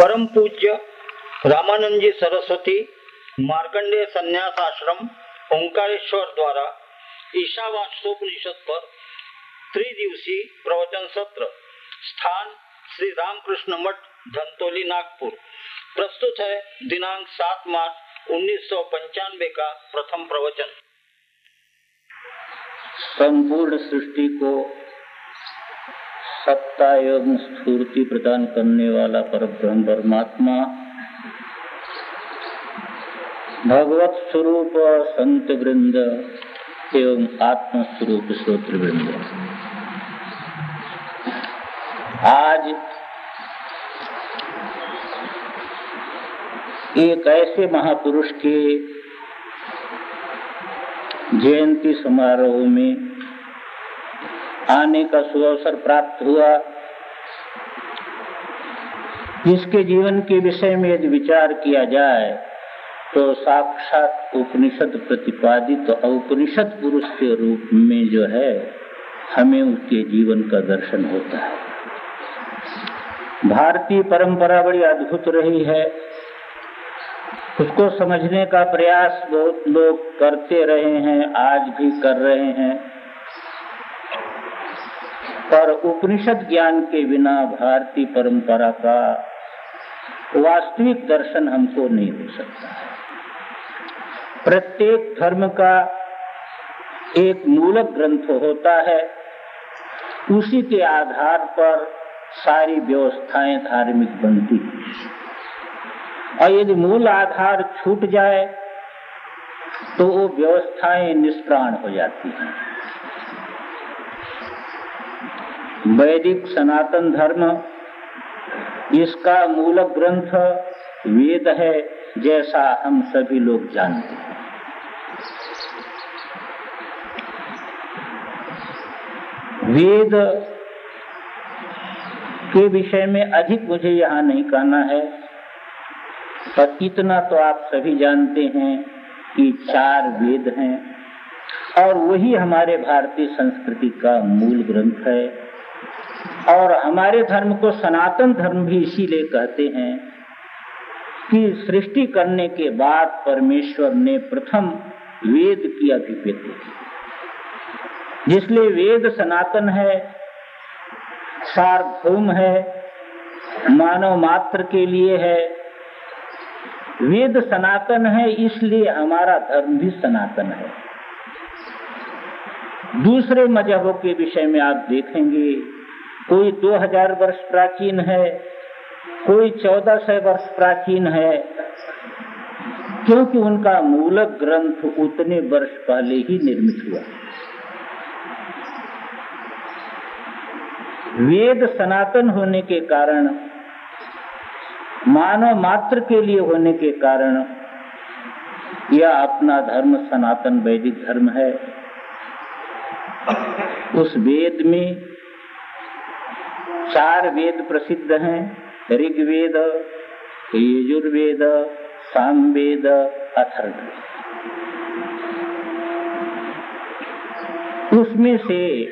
परम पूज्य रामानंद जी सरस्वती मार्कंडेय संन्यास आश्रम ओंकारेश्वर द्वारा ईशावास्तोपनिषद पर त्रिदिवसीय प्रवचन सत्र, स्थान श्री रामकृष्ण मठ, धनतोली, नागपुर। प्रस्तुत है दिनांक सात मार्च उन्नीस सौ पंचानवे का प्रथम प्रवचन। संपूर्ण सृष्टि को सत्ता एवं स्फूर्ति प्रदान करने वाला पर ब्रह्म परमात्मा। भगवत स्वरूप संत वृंद एवं आत्म स्वरूप श्रोत्र वृंद। आज एक ऐसे महापुरुष के जयंती समारोह में आने का सुअवसर प्राप्त हुआ। जिसके जीवन के विषय में यदि विचार किया जाए तो साक्षात उपनिषद प्रतिपादित तो उपनिषद पुरुष के रूप में जो है, हमें उसके जीवन का दर्शन होता है। भारतीय परंपरा बड़ी अद्भुत रही है। उसको समझने का प्रयास बहुत लोग करते रहे हैं, आज भी कर रहे हैं। पर उपनिषद ज्ञान के बिना भारतीय परंपरा का वास्तविक दर्शन हमको नहीं हो सकता। प्रत्येक धर्म का एक मूलक ग्रंथ होता है, उसी के आधार पर सारी व्यवस्थाएँ धार्मिक बनती और यदि मूल आधार छूट जाए तो वो व्यवस्थाएँ निष्प्राण हो जाती हैं। वैदिक सनातन धर्म इसका मूल ग्रंथ वेद है, जैसा हम सभी लोग जानते हैं। वेद के विषय में अधिक मुझे यहाँ नहीं कहना है, पर इतना तो आप सभी जानते हैं कि चार वेद हैं, और वही हमारे भारतीय संस्कृति का मूल ग्रंथ है। और हमारे धर्म को सनातन धर्म भी इसीलिए कहते हैं कि सृष्टि करने के बाद परमेश्वर ने प्रथम वेद की अभिव्यक्ति की। जिसलिए वेद सनातन है, सार्वभौम है, मानव मात्र के लिए है, वेद सनातन है, इसलिए हमारा धर्म भी सनातन है। दूसरे मजहबों के विषय में आप देखेंगे कोई 2000 वर्ष प्राचीन है, कोई 1400 वर्ष प्राचीन है, क्योंकि उनका मूल ग्रंथ उतने वर्ष पहले ही निर्मित हुआ। वेद सनातन होने के कारण, मानव मात्र के लिए होने के कारण, यह अपना धर्म सनातन वैदिक धर्म है। उस वेद में चार वेद प्रसिद्ध हैं, ऋग्वेद, यजुर्वेद, सामवेद, अथर्ववेद। उसमें से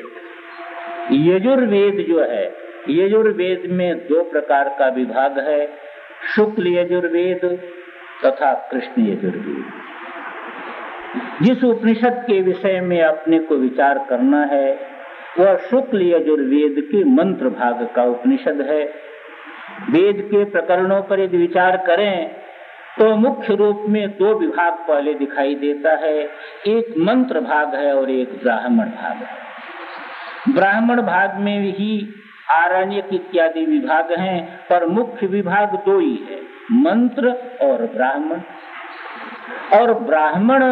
यजुर्वेद जो है, यजुर्वेद में दो प्रकार का विभाग है, शुक्ल यजुर्वेद तथा कृष्ण यजुर्वेद। जिस उपनिषद के विषय में अपने को विचार करना है वह शुक्ल यजुर्वेद के मंत्र भाग का उपनिषद है। वेद के प्रकरणों पर यदि विचार करें तो मुख्य रूप में दो विभाग पहले दिखाई देता है। एक मंत्र भाग है और एक ब्राह्मण भाग है। ब्राह्मण भाग में ही आरण्यक इत्यादि विभाग हैं, पर मुख्य विभाग दो ही है, मंत्र और ब्राह्मण। और ब्राह्मण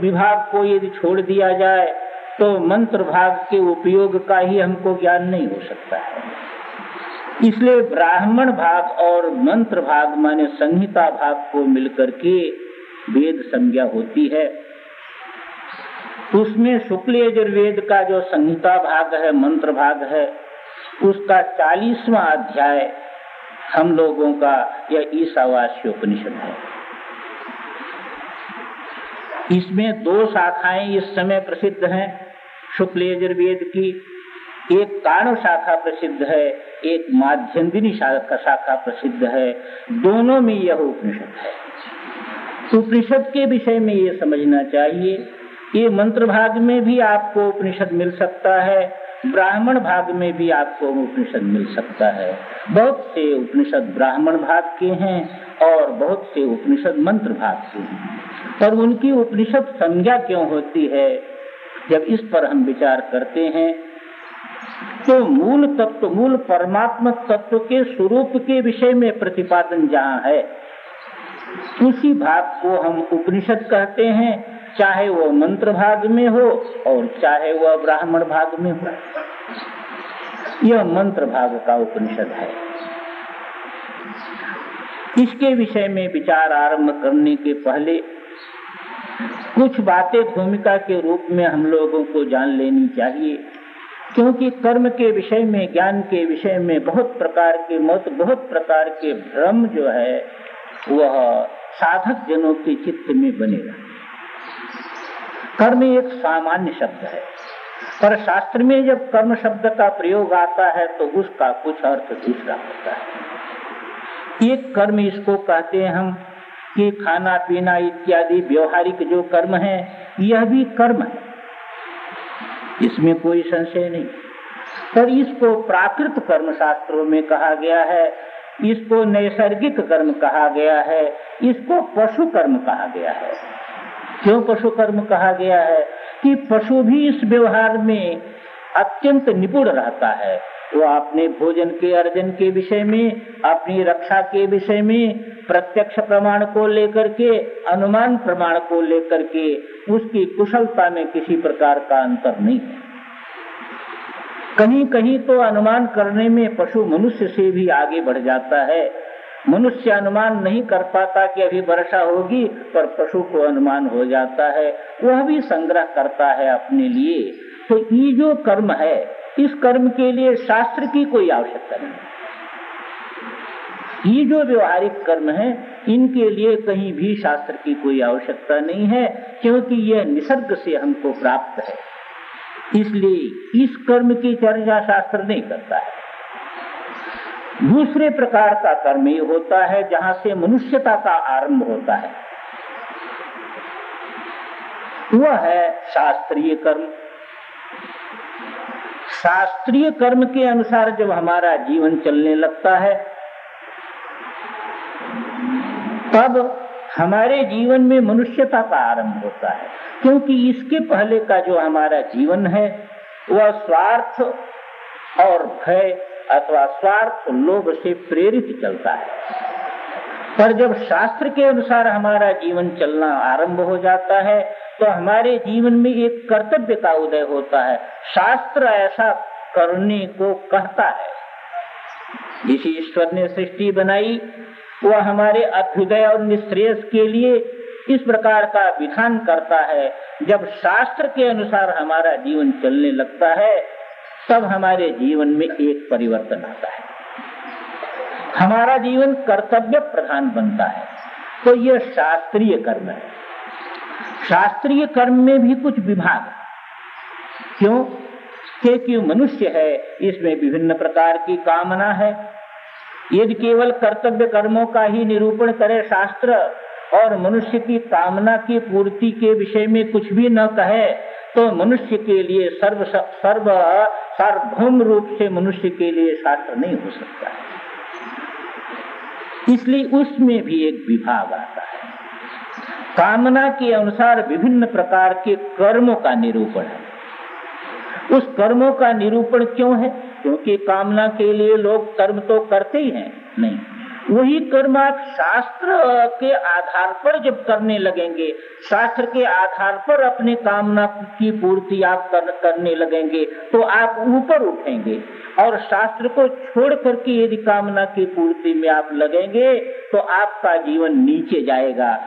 विभाग को यदि छोड़ दिया जाए तो मंत्र भाग के उपयोग का ही हमको ज्ञान नहीं हो सकता है। इसलिए ब्राह्मण भाग और मंत्र भाग माने संहिता भाग को मिलकर के वेद संज्ञा होती है। उसमें शुक्ल यजुर्वेद का जो संहिता भाग है, मंत्र भाग है, उसका चालीसवा अध्याय हम लोगों का यह ईसावास्य उपनिषद है। इसमें दो शाखाएँ इस समय प्रसिद्ध हैं। शुक्ल यजुर्वेद की एक कारण शाखा प्रसिद्ध है, एक माध्यन्दिनी शाखा शाखा प्रसिद्ध है। दोनों में यह उपनिषद है। उपनिषद के विषय में ये समझना चाहिए, ये मंत्र भाग में भी आपको उपनिषद मिल सकता है, ब्राह्मण भाग में भी आपको उपनिषद मिल सकता है। बहुत से उपनिषद ब्राह्मण भाग के हैं और बहुत से उपनिषद मंत्र भाग के हैं। पर उनकी उपनिषद संज्ञा क्यों होती है? जब इस पर हम विचार करते हैं तो मूल तत्व, मूल परमात्मा तत्व के स्वरूप के विषय में प्रतिपादन जहाँ है, उसी भाग को हम उपनिषद कहते हैं, चाहे वो मंत्र भाग में हो और चाहे वह ब्राह्मण भाग में हो। यह मंत्र भाग का उपनिषद है। इसके विषय में विचार आरंभ करने के पहले कुछ बातें भूमिका के रूप में हम लोगों को जान लेनी चाहिए। क्योंकि कर्म के विषय में, ज्ञान के विषय में बहुत प्रकार के मत, बहुत प्रकार के भ्रम जो है, वह साधक जनों के चित्त में बनेगा कर्म एक सामान्य शब्द है। पर शास्त्र में जब कर्म शब्द का प्रयोग आता है तो उसका कुछ अर्थ दूसरा होता है। एक कर्म इसको कहते हैं हम कि खाना, पीना इत्यादि व्यवहारिक जो कर्म है, यह भी कर्म है। इसमें कोई संशय नहीं। पर इसको प्राकृत कर्म शास्त्रों में कहा गया है, इसको नैसर्गिक कर्म कहा गया है, इसको पशु कर्म कहा गया है। क्यों पशु कर्म कहा गया है? कि पशु भी इस व्यवहार में अत्यंत निपुण रहता है। वो अपने भोजन के अर्जन के विषय में, अपनी रक्षा के विषय में, प्रत्यक्ष प्रमाण को लेकर के, अनुमान प्रमाण को लेकर के, उसकी कुशलता में किसी प्रकार का अंतर नहीं कहीं कहीं तो अनुमान करने में पशु मनुष्य से भी आगे बढ़ जाता है। मनुष्य अनुमान नहीं कर पाता कि अभी वर्षा होगी, पर पशु को अनुमान हो जाता है। वह भी संग्रह करता है अपने लिए। तो ये जो कर्म है इस कर्म के लिए शास्त्र की कोई आवश्यकता नहीं। ये जो व्यवहारिक कर्म है, इनके लिए कहीं भी शास्त्र की कोई आवश्यकता नहीं है, क्योंकि यह निसर्ग से हमको प्राप्त है। इसलिए इस कर्म की चर्चा शास्त्र नहीं करता है। दूसरे प्रकार का कर्म ये होता है, जहाँ से मनुष्यता का आरंभ होता है। वह है शास्त्रीय कर्म। शास्त्रीय कर्म के अनुसार जब हमारा जीवन चलने लगता है, तब हमारे जीवन में मनुष्यता का आरंभ होता है। क्योंकि इसके पहले का जो हमारा जीवन है, वह स्वार्थ और भय अथवा स्वार्थ लोभ से प्रेरित चलता है। पर जब शास्त्र के अनुसार हमारा जीवन चलना आरंभ हो जाता है तो हमारे जीवन में एक कर्तव्य का उदय होता है। शास्त्र ऐसा करने को कहता है। जिस ईश्वर ने सृष्टि बनाई, वह हमारे अभ्युदय और निश्रेयस के लिए इस प्रकार का विधान करता है। जब शास्त्र के अनुसार हमारा जीवन चलने लगता है, तब हमारे जीवन में एक परिवर्तन आता है। हमारा जीवन कर्तव्य प्रधान बनता है। तो यह शास्त्रीय कर्म है। शास्त्रीय कर्म में भी कुछ विभाग क्यों? क्योंकि मनुष्य है, इसमें विभिन्न प्रकार की कामना है। यदि केवल कर्तव्य कर्मों का ही निरूपण करे शास्त्र, और मनुष्य की कामना की पूर्ति के विषय में कुछ भी न कहे तो मनुष्य के लिए सर्व सर्व, सार्वभौम रूप से मनुष्य के लिए शास्त्र नहीं हो सकता। है इसलिए उसमें भी एक विभाग आता है। कामना के अनुसार विभिन्न प्रकार के कर्मों का निरूपण है। उस कर्मों का निरूपण क्यों है? क्योंकि कामना के लिए लोग कर्म तो करते ही हैं। नहीं। वही कर्म आप शास्त्र के आधार पर जब करने लगेंगे शास्त्र के आधार पर अपने कामना की पूर्ति आप कर, करने लगेंगे तो आप ऊपर उठेंगे। और शास्त्र को छोड़ करके यदि कामना की पूर्ति में आप लगेंगे तो आपका जीवन नीचे जाएगा।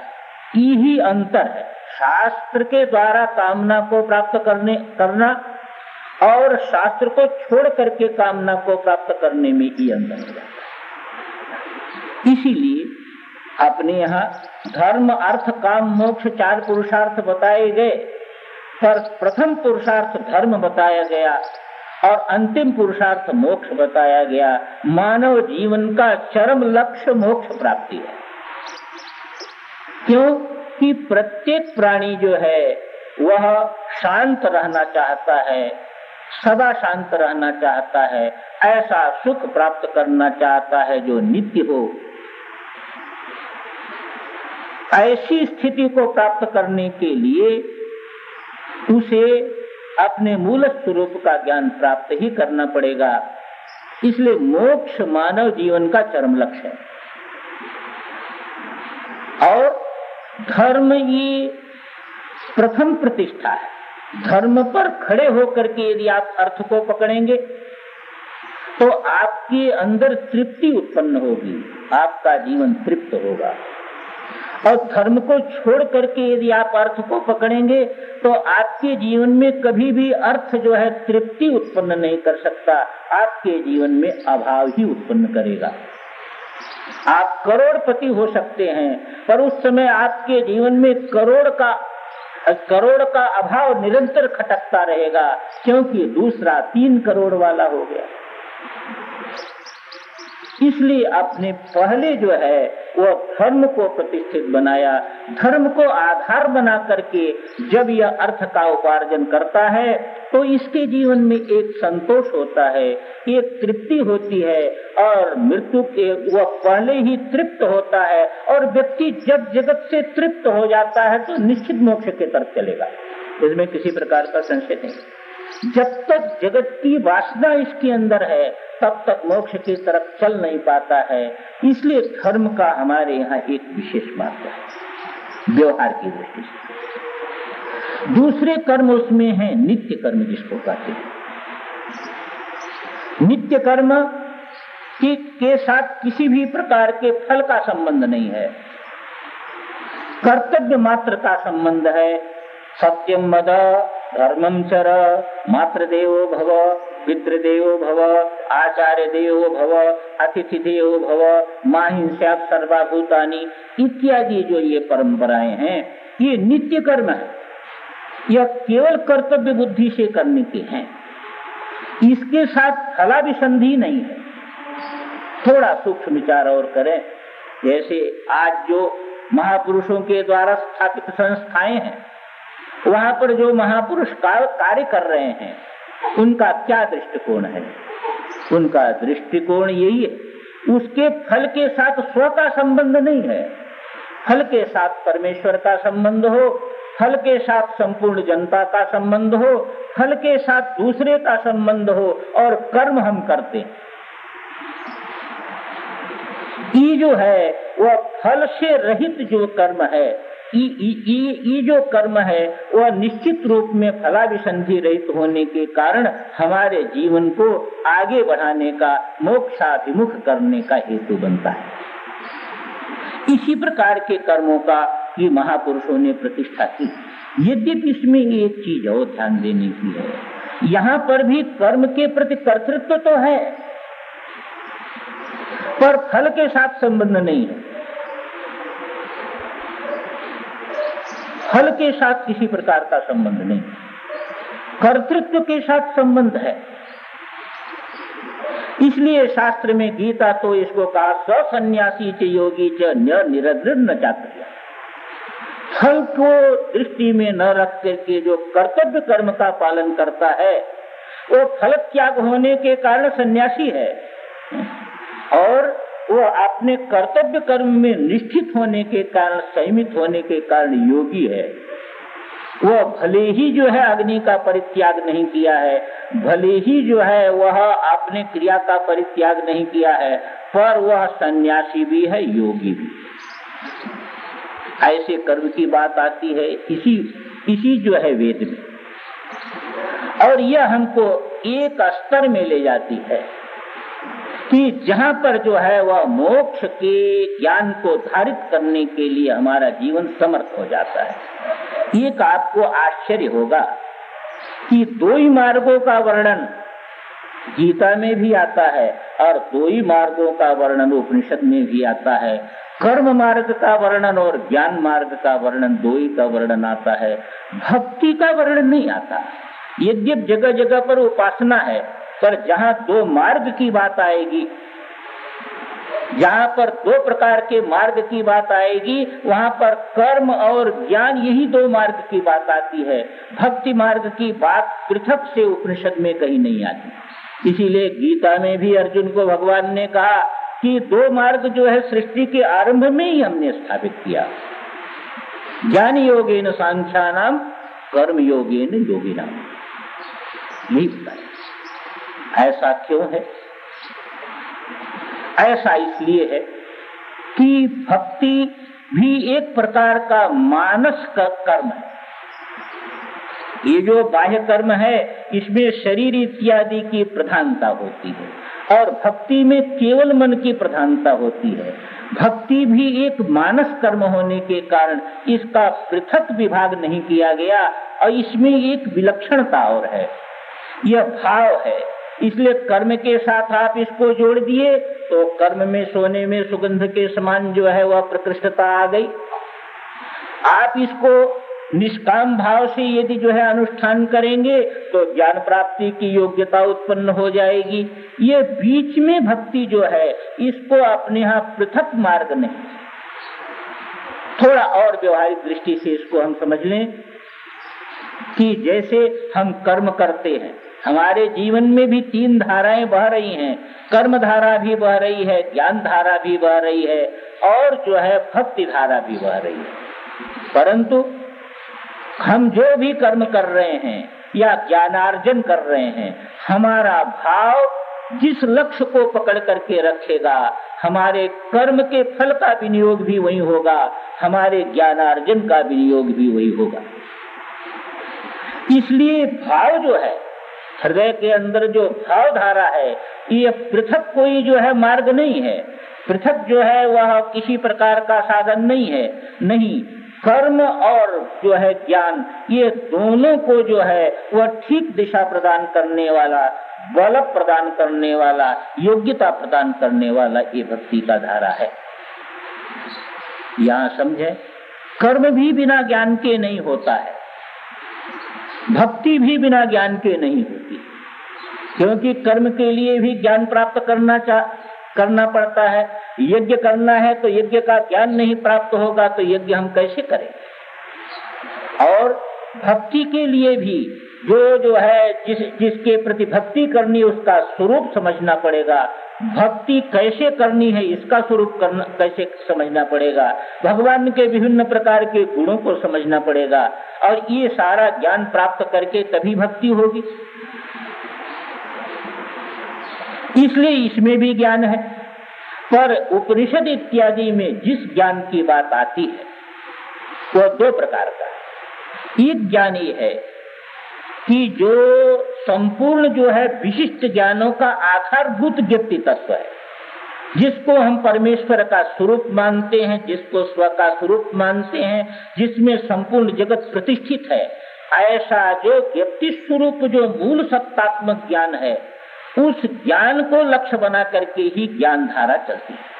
अंतर है शास्त्र के द्वारा कामना को प्राप्त करने, करना और शास्त्र को छोड़ करके कामना को प्राप्त करने में ही अंतर हो जाता है। इसीलिए अपने यहाँ धर्म, अर्थ, काम, मोक्ष, चार पुरुषार्थ बताए गए। पर प्रथम पुरुषार्थ धर्म बताया गया और अंतिम पुरुषार्थ मोक्ष बताया गया। मानव जीवन का चरम लक्ष्य मोक्ष प्राप्ति है। क्यों कि प्रत्येक प्राणी जो है, वह शांत रहना चाहता है, सदा शांत रहना चाहता है, ऐसा सुख प्राप्त करना चाहता है जो नित्य हो। ऐसी स्थिति को प्राप्त करने के लिए उसे अपने मूल स्वरूप का ज्ञान प्राप्त ही करना पड़ेगा। इसलिए मोक्ष मानव जीवन का चरम लक्ष्य है। और धर्म ही प्रथम प्रतिष्ठा है। धर्म पर खड़े होकर के यदि आप अर्थ को पकड़ेंगे तो आपके अंदर तृप्ति उत्पन्न होगी, आपका जीवन तृप्त होगा। और धर्म को छोड़ करके यदि आप अर्थ को पकड़ेंगे तो आपके जीवन में कभी भी अर्थ जो है तृप्ति उत्पन्न नहीं कर सकता, आपके जीवन में अभाव ही उत्पन्न करेगा। आप करोड़पति हो सकते हैं, पर उस समय आपके जीवन में करोड़ का करोड़ का अभाव निरंतर खटकता रहेगा, क्योंकि दूसरा तीन करोड़ वाला हो गया। इसलिए आपने पहले जो है वह धर्म को प्रतिष्ठित बनाया। धर्म को आधार बना करके जब यह अर्थ का उपार्जन करता है तो इसके जीवन में एक संतोष होता है, एक तृप्ति होती है, और मृत्यु के, वह पहले ही तृप्त होता है, और व्यक्ति जब जगत से तृप्त हो जाता है तो निश्चित मोक्ष के तरफ़ चलेगा। इसमें किसी प्रकार का संशय नहीं। जब तक जगत की वासना इसके अंदर है तब तक मोक्ष की तरफ़ चल नहीं पाता है। इसलिए धर्म का हमारे यहाँ एक विशेष महत्व है व्यवहार की दृष्टि से। दूसरे कर्म उसमें है नित्य कर्म जिसको कहते हैं। नित्य कर्म के, के साथ किसी भी प्रकार के फल का संबंध नहीं है। कर्तव्य मात्र का संबंध है सत्यम मद धर्मम चर। मातृदेवो भव, पितृदेवो भव आचार्य देवो भव अतिथि देवो भव माहिंसा सर्वाभूतानी इत्यादि जो ये परंपराएँ हैं, ये नित्य कर्म है। यह केवल कर्तव्य बुद्धि से करने के हैं। इसके साथ फलाभिसंधि नहीं है। थोड़ा सूक्ष्म विचार और करें। जैसे आज जो महापुरुषों के द्वारा स्थापित संस्थाएँ हैं वहाँ पर जो महापुरुष कार्य कर रहे हैं, उनका क्या दृष्टिकोण है? उनका दृष्टिकोण यही है, उसके फल के साथ स्व का संबंध नहीं है। फल के साथ परमेश्वर का संबंध हो, फल के साथ संपूर्ण जनता का संबंध हो, फल के साथ दूसरे का संबंध हो, और कर्म हम करते हैं। ये जो है, वह फल से रहित जो कर्म है ये जो कर्म है, वह निश्चित रूप में फलाभिसंधि रहित होने के कारण हमारे जीवन को आगे बढ़ाने का, मोक्षाभिमुख करने का हेतु बनता है। इसी प्रकार के कर्मों का ये महापुरुषों ने प्रतिष्ठा की। यद्यपि इसमें एक चीज़ और ध्यान देने की है, यहाँ पर भी कर्म के प्रति कर्तृत्व तो है, पर फल के साथ संबंध नहीं है। फल के साथ किसी प्रकार का संबंध नहीं। कर्तृत्व के साथ संबंध है। इसलिए शास्त्र में गीता तो इसको कहा सन्यासी च योगी च न चाक्रिया फल को दृष्टि में न रख करके जो कर्तव्य कर्म का पालन करता है, वो फल त्याग होने के कारण सन्यासी है। और वो अपने कर्तव्य कर्म में निष्ठित होने के कारण, संयमित होने के कारण योगी है। वह भले ही जो है अग्नि का परित्याग नहीं किया है, भले ही जो है वह अपने क्रिया का परित्याग नहीं किया है, पर वह सन्यासी भी है, योगी भी। ऐसे कर्म की बात आती है इसी इसी जो है वेद में। और यह हमको एक स्तर में ले जाती है। कि जहाँ पर जो है वह मोक्ष के ज्ञान को धारित करने के लिए हमारा जीवन समर्थ हो जाता है। एक आपको आश्चर्य होगा कि दो ही मार्गों का वर्णन गीता में भी आता है और दो ही मार्गों का वर्णन उपनिषद में भी आता है। कर्म मार्ग का वर्णन और ज्ञान मार्ग का वर्णन दो ही का वर्णन आता है। भक्ति का वर्णन नहीं आता। यद्य जगह जगह पर उपासना है पर जहाँ दो मार्ग की बात आएगी, जहाँ पर दो प्रकार के मार्ग की बात आएगी, वहाँ पर कर्म और ज्ञान यही दो मार्ग की बात आती है। भक्ति मार्ग की बात पृथक से उपनिषद में कहीं नहीं आती। इसीलिए गीता में भी अर्जुन को भगवान ने कहा कि दो मार्ग जो है सृष्टि के आरंभ में ही हमने स्थापित किया। ज्ञान योगे न सांख्या नाम कर्म योगे न योगी नाम यही बताया। ऐसा क्यों है? ऐसा इसलिए है कि भक्ति भी एक प्रकार का मानस का कर्म है। ये जो बाह्य कर्म है, इसमें शरीर इत्यादि की प्रधानता होती है और भक्ति में केवल मन की प्रधानता होती है। भक्ति भी एक मानस कर्म होने के कारण इसका पृथक विभाग नहीं किया गया और इसमें एक विलक्षणता और है। यह भाव है इसलिए कर्म के साथ आप इसको जोड़ दिए तो कर्म में, सोने में सुगंध के समान जो है वह प्रकृष्टता आ गई। आप इसको निष्काम भाव से यदि जो है अनुष्ठान करेंगे तो ज्ञान प्राप्ति की योग्यता उत्पन्न हो जाएगी। ये बीच में भक्ति जो है, इसको अपने यहाँ पृथक मार्ग नहीं। थोड़ा और व्यवहारिक दृष्टि से इसको हम समझ लें कि जैसे हम कर्म करते हैं हमारे जीवन में भी तीन धाराएँ बह रही हैं। कर्म धारा भी बह रही है ज्ञान धारा भी बह रही है, और जो है भक्ति धारा भी बह रही है। परंतु हम जो भी कर्म कर रहे हैं या ज्ञानार्जन कर रहे हैं, हमारा भाव जिस लक्ष्य को पकड़ करके रखेगा, हमारे कर्म के फल का विनियोग भी वही होगा, हमारे ज्ञानार्जन का विनियोग भी वही होगा। इसलिए भाव जो है हृदय के अंदर जो भाव धारा है, ये पृथक कोई जो है मार्ग नहीं है। पृथक जो है वह किसी प्रकार का साधन नहीं है। नहीं, कर्म और जो है ज्ञान, ये दोनों को जो है वह ठीक दिशा प्रदान करने वाला, बल प्रदान करने वाला, योग्यता प्रदान करने वाला ये भक्ति का धारा है। यहाँ समझे? कर्म भी बिना ज्ञान के नहीं होता है। भक्ति भी बिना ज्ञान के नहीं होती। क्योंकि कर्म के लिए भी ज्ञान प्राप्त करना चाह करना पड़ता है। यज्ञ करना है तो यज्ञ का ज्ञान नहीं प्राप्त होगा तो यज्ञ हम कैसे करें? और भक्ति के लिए भी जो जो है, जिस, जिसके प्रति भक्ति करनी उसका स्वरूप समझना पड़ेगा। भक्ति कैसे करनी है, इसका स्वरूप करना, कैसे समझना पड़ेगा? भगवान के विभिन्न प्रकार के गुणों को समझना पड़ेगा। और ये सारा ज्ञान प्राप्त करके तभी भक्ति होगी। इसलिए इसमें भी ज्ञान है। पर उपनिषद इत्यादि में जिस ज्ञान की बात आती है वह दो प्रकार का एक ज्ञान ये है कि जो संपूर्ण जो है विशिष्ट ज्ञानों का आधारभूत व्यक्ति तत्व है, जिसको हम परमेश्वर का स्वरूप मानते हैं, जिसको स्व का स्वरूप मानते हैं, जिसमें संपूर्ण जगत प्रतिष्ठित है, ऐसा जो व्यक्ति स्वरूप जो मूल सत्तात्मक ज्ञान है, उस ज्ञान को लक्ष्य बना करके ही ज्ञान धारा चलती है।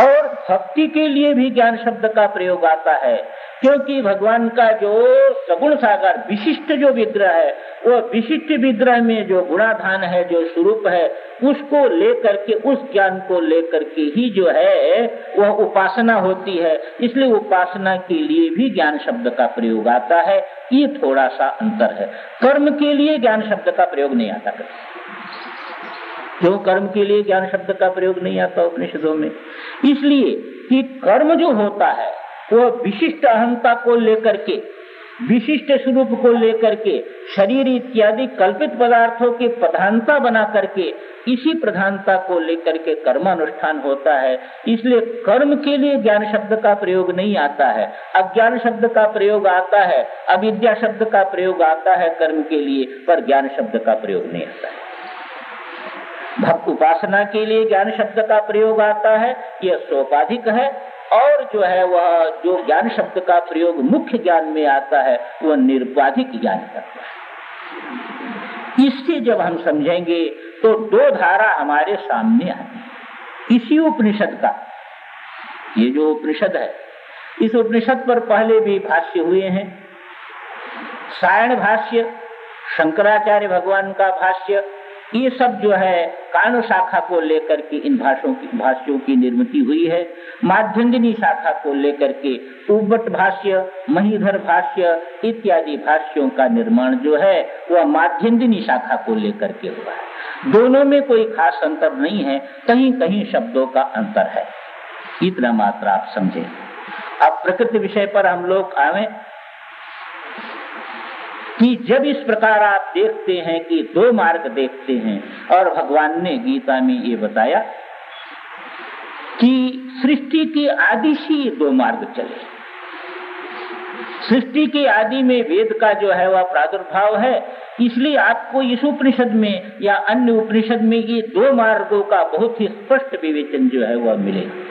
और भक्ति के लिए भी ज्ञान शब्द का प्रयोग आता है। क्योंकि भगवान का जो सगुण सागर, विशिष्ट जो विग्रह है, वो विशिष्ट विग्रह में जो गुणाधान है, जो स्वरूप है, उसको लेकर के, उस ज्ञान को लेकर के ही जो है, वह उपासना होती है। इसलिए उपासना के लिए भी ज्ञान शब्द का प्रयोग आता है। ये थोड़ा सा अंतर है। कर्म के लिए ज्ञान शब्द का प्रयोग नहीं आता। क्यों कर्म के लिए ज्ञान शब्द का प्रयोग नहीं आता उपनिषदों में? इसलिए कि कर्म जो होता है वो विशिष्ट अहंता को लेकर के, विशिष्ट स्वरूप को लेकर के, शरीर इत्यादि कल्पित पदार्थों की प्रधानता बना करके, इसी प्रधानता को लेकर के कर्मानुष्ठान होता है। इसलिए कर्म के लिए ज्ञान शब्द का प्रयोग नहीं आता है। अज्ञान शब्द का प्रयोग आता है, अविद्या शब्द का प्रयोग आता है कर्म के लिए, पर ज्ञान शब्द का प्रयोग नहीं आता है। भक्त उपासना के लिए ज्ञान शब्द का प्रयोग आता है, यह सोपाधिक है और जो है वह जो ज्ञान शब्द का प्रयोग मुख्य ज्ञान में आता है, वह निर्बाधिक ज्ञान करता है। इससे जब हम समझेंगे तो दो धारा हमारे सामने आती है। इसी उपनिषद का। ये जो उपनिषद है, इस उपनिषद पर पहले भी भाष्य हुए हैं। सायण भाष्य, शंकराचार्य भगवान का भाष्य ये सब जो है कानु शाखा को लेकर के इन भाषों की भाष्यों की निर्मित हुई है। माध्यंगिनी शाखा को लेकर के उबट भाष्य, महीधर भाष्य इत्यादि भाष्यों का निर्माण जो है, वह माध्यंगिनी शाखा को लेकर के हुआ है। दोनों में कोई खास अंतर नहीं है, कहीं कहीं शब्दों का अंतर है। इतना मात्र आप समझे। अब प्रकृति विषय पर हम लोग आवे। कि जब इस प्रकार आप देखते हैं कि दो मार्ग देखते हैं, और भगवान ने गीता में ये बताया कि सृष्टि के आदि से ये दो मार्ग चले। सृष्टि के आदि में वेद का जो है वह प्रादुर्भाव है, इसलिए आपको इस उपनिषद में या अन्य उपनिषद में ये दो मार्गों का बहुत ही स्पष्ट विवेचन जो है वह मिलेगा।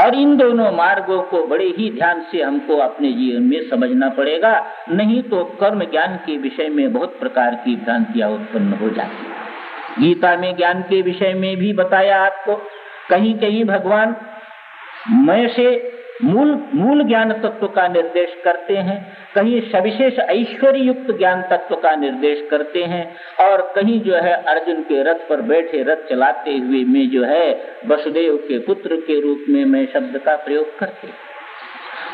और इन दोनों मार्गों को बड़े ही ध्यान से हमको अपने जीवन में समझना पड़ेगा। नहीं तो कर्म ज्ञान के विषय में बहुत प्रकार की भ्रांतियाँ उत्पन्न हो जाती गीता में ज्ञान के विषय में भी बताया आपको कहीं कहीं भगवान मैं से मूल मूल ज्ञान तत्व का निर्देश करते हैं, कहीं सविशेष ऐश्वर्य युक्त ज्ञान तत्व का निर्देश करते हैं, और कहीं जो है अर्जुन के रथ पर बैठे रथ चलाते हुए में जो है वसुदेव के पुत्र के रूप में मैं शब्द का प्रयोग करते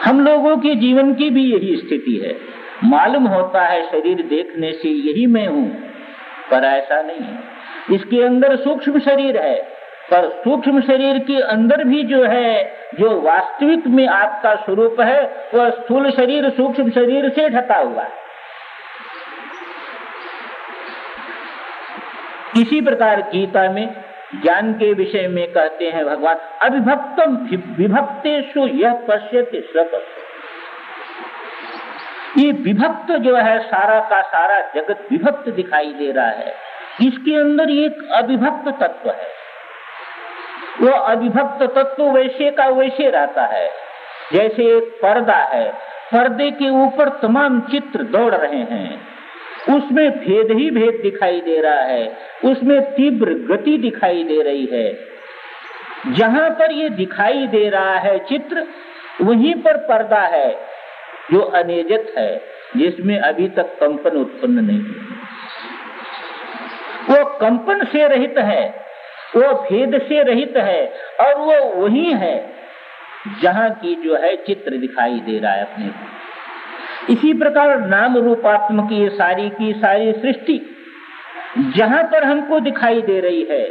हम लोगों के जीवन की भी यही स्थिति है। मालूम होता है शरीर देखने से यही मैं हूँ, पर ऐसा नहीं है। इसके अंदर सूक्ष्म शरीर है पर सूक्ष्म शरीर के अंदर भी जो है, जो वास्तविक में आपका स्वरूप है, वह स्थूल शरीर, सूक्ष्म शरीर से ढका हुआ है। इसी प्रकार गीता में ज्ञान के विषय में कहते हैं भगवान, अविभक्तम विभक्तेशु यह पश्यति ये विभक्त जो है, सारा का सारा जगत विभक्त दिखाई दे रहा है। इसके अंदर एक अविभक्त तत्व है। वो अविभक्त तत्व वैसे का वैसे रहता है। जैसे एक पर्दा है, पर्दे के ऊपर तमाम चित्र दौड़ रहे हैं। उसमें भेद ही भेद दिखाई दे रहा है, उसमें तीव्र गति दिखाई दे रही है। जहाँ पर ये दिखाई दे रहा है चित्र, वहीं पर पर्दा है, जो अनेजत है, जिसमें अभी तक कंपन उत्पन्न नहीं वो कंपन से रहित है। वो भेद से रहित है और वो वही है जहाँ की जो है चित्र दिखाई दे रहा है अपने को। इसी प्रकार नाम रूपात्मक ये सारी की सारी सृष्टि जहाँ पर हमको दिखाई दे रही है,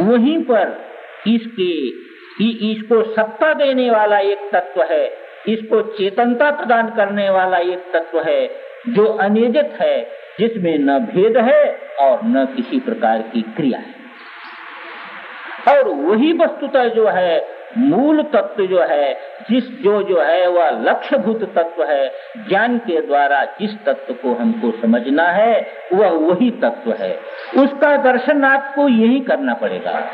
वहीं पर इसके इसको सत्ता देने वाला एक तत्व है, इसको चेतनता प्रदान करने वाला एक तत्व है, जो अनियजित है, जिसमें न भेद है और न किसी प्रकार की क्रिया है। और वही वस्तुतः जो है, मूल तत्व जो है, जिस जो जो है, वह लक्ष्यभूत तत्व है, ज्ञान के द्वारा जिस तत्व को हमको समझना है, वह वही तत्व है। उसका दर्शन आपको यही करना पड़ेगा।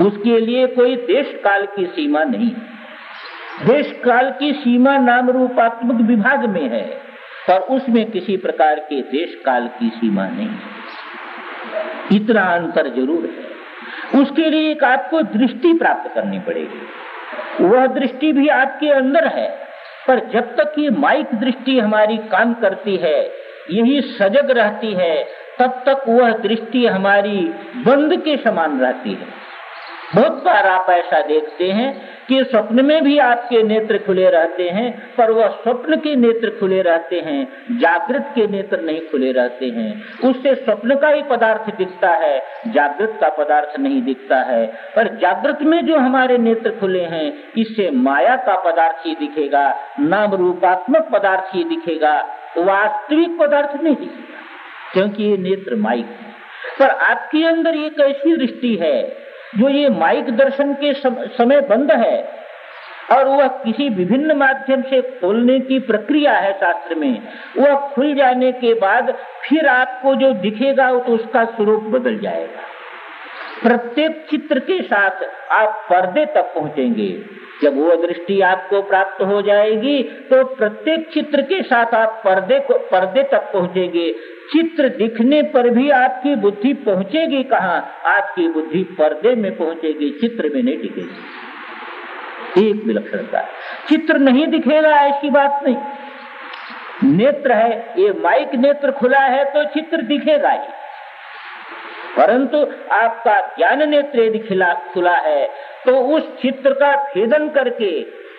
उसके लिए कोई देश काल की सीमा नहीं। देश काल की सीमा नाम रूपात्मक विभाग में है, पर उसमें किसी प्रकार के देश काल की सीमा नहीं। इतना अंतर ज़रूर है। उसके लिए एक आपको दृष्टि प्राप्त करनी पड़ेगी। वह दृष्टि भी आपके अंदर है, पर जब तक ये माइक दृष्टि हमारी काम करती है, यही सजग रहती है, तब तक वह दृष्टि हमारी बंद के समान रहती है। बहुत बार आप ऐसा देखते हैं कि स्वप्न में भी आपके नेत्र खुले रहते हैं, पर वह स्वप्न के नेत्र खुले रहते हैं, जागृत के नेत्र नहीं खुले रहते हैं। उससे स्वप्न का ही पदार्थ दिखता है, जागृत का पदार्थ नहीं दिखता है। पर जागृत में जो हमारे नेत्र खुले हैं, इससे माया का पदार्थ ही दिखेगा, नाम रूपात्मक पदार्थ ही दिखेगा, वास्तविक पदार्थ नहीं दिखेगा, क्योंकि ये नेत्र माइक पर आपके अंदर एक ऐसी दृष्टि है जो ये माइक दर्शन के समय बंद है, और वह किसी विभिन्न माध्यम से खोलने की प्रक्रिया है शास्त्र में, वह खुल जाने के बाद फिर आपको जो दिखेगा तो उसका स्वरूप बदल जाएगा। प्रत्येक चित्र के साथ आप पर्दे तक पहुँचेंगे। जब वो दृष्टि आपको प्राप्त हो जाएगी तो प्रत्येक चित्र के साथ आप पर्दे को पर्दे तक पहुँचेंगे। चित्र दिखने पर भी आपकी बुद्धि पहुंचेगी कहा? आपकी बुद्धि पर्दे में पहुंचेगी, चित्र में नहीं दिखेगी एक विलक्षणता चित्र नहीं दिखेगा, ऐसी बात नहीं। नेत्र है, ये माइक नेत्र खुला है तो चित्र दिखेगा ही। परंतु आपका ज्ञान नेत्र यदि खुला है तो उस चित्र का भेदन करके,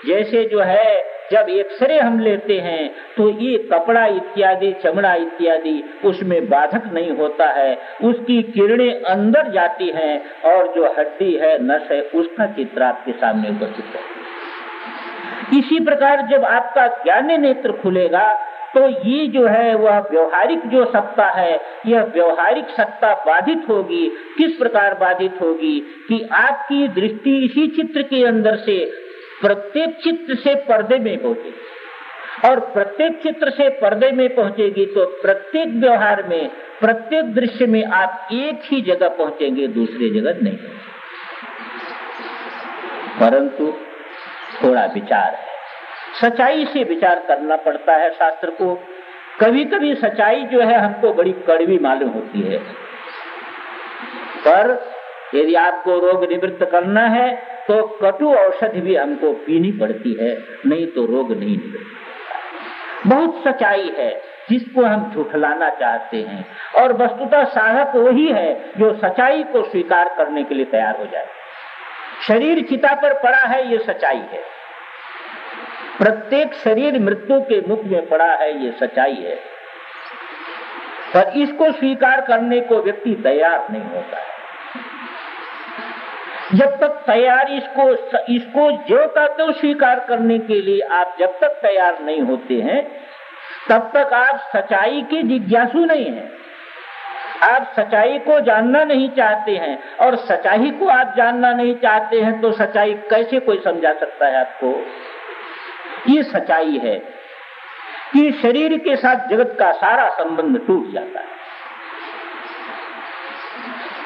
जैसे जो है, जब एक्सरे हम लेते हैं तो ये कपड़ा इत्यादि, चमड़ा इत्यादि उसमें बाधक नहीं होता है। उसकी किरणें अंदर जाती हैं और जो हड्डी है, नस है, उसका चित्र आपके सामने उपस्थित है। इसी प्रकार जब आपका ज्ञान नेत्र खुलेगा तो ये जो है, वह व्यवहारिक जो सत्ता है, यह व्यवहारिक सत्ता बाधित होगी। किस प्रकार बाधित होगी? कि आपकी दृष्टि इसी चित्र के अंदर से, प्रत्येक चित्र से पर्दे में पहुंचेगी और प्रत्येक चित्र से पर्दे में पहुंचेगी तो प्रत्येक व्यवहार में, प्रत्येक दृश्य में आप एक ही जगह पहुँचेंगे, दूसरी जगह नहीं परंतु थोड़ा विचार है। सच्चाई से विचार करना पड़ता है शास्त्र को। कभी कभी सच्चाई जो है हमको बड़ी कड़वी मालूम होती है। पर यदि आपको रोग निवृत्त करना है तो कटु औषधि भी हमको पीनी पड़ती है, नहीं तो रोग नहीं निवृत्त। बहुत सच्चाई है, जिसको हम झुठलाना चाहते हैं। और वस्तुतः साधक वही है, जो सच्चाई को स्वीकार करने के लिए तैयार हो जाए। शरीर चिता पर पड़ा है, ये सच्चाई है। प्रत्येक शरीर मृत्यु के मुख में पड़ा है, ये सच्चाई है। पर इसको स्वीकार करने को व्यक्ति तैयार नहीं होता है। जब तक तैयार इसको इसको जो का तो स्वीकार करने के लिए आप जब तक तैयार नहीं होते हैं, तब तक आप सच्चाई के जिज्ञासु नहीं हैं। आप सच्चाई को जानना नहीं चाहते हैं, और सच्चाई को आप जानना नहीं चाहते हैं तो सच्चाई कैसे कोई समझा सकता है आपको? ये सच्चाई है कि शरीर के साथ जगत का सारा संबंध टूट जाता है।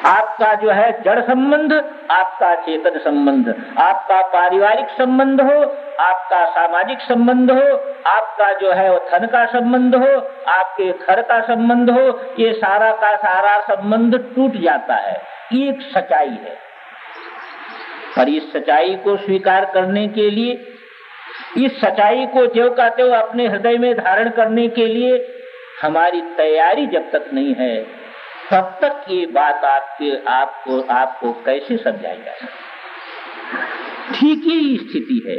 आपका जो है जड़ संबंध, आपका चेतन संबंध, आपका पारिवारिक संबंध हो, आपका सामाजिक संबंध हो, आपका जो है वो धन का संबंध हो, आपके घर का संबंध हो, ये सारा का सारा संबंध टूट जाता है। एक सच्चाई है। और इस सच्चाई को स्वीकार करने के लिए इस सच्चाई को जो कहते हो अपने हृदय में धारण करने के लिए हमारी तैयारी जब तक नहीं है, तब तक ये बात आपके, आपको आपको कैसे समझाई जा सकती ठीक ही स्थिति है।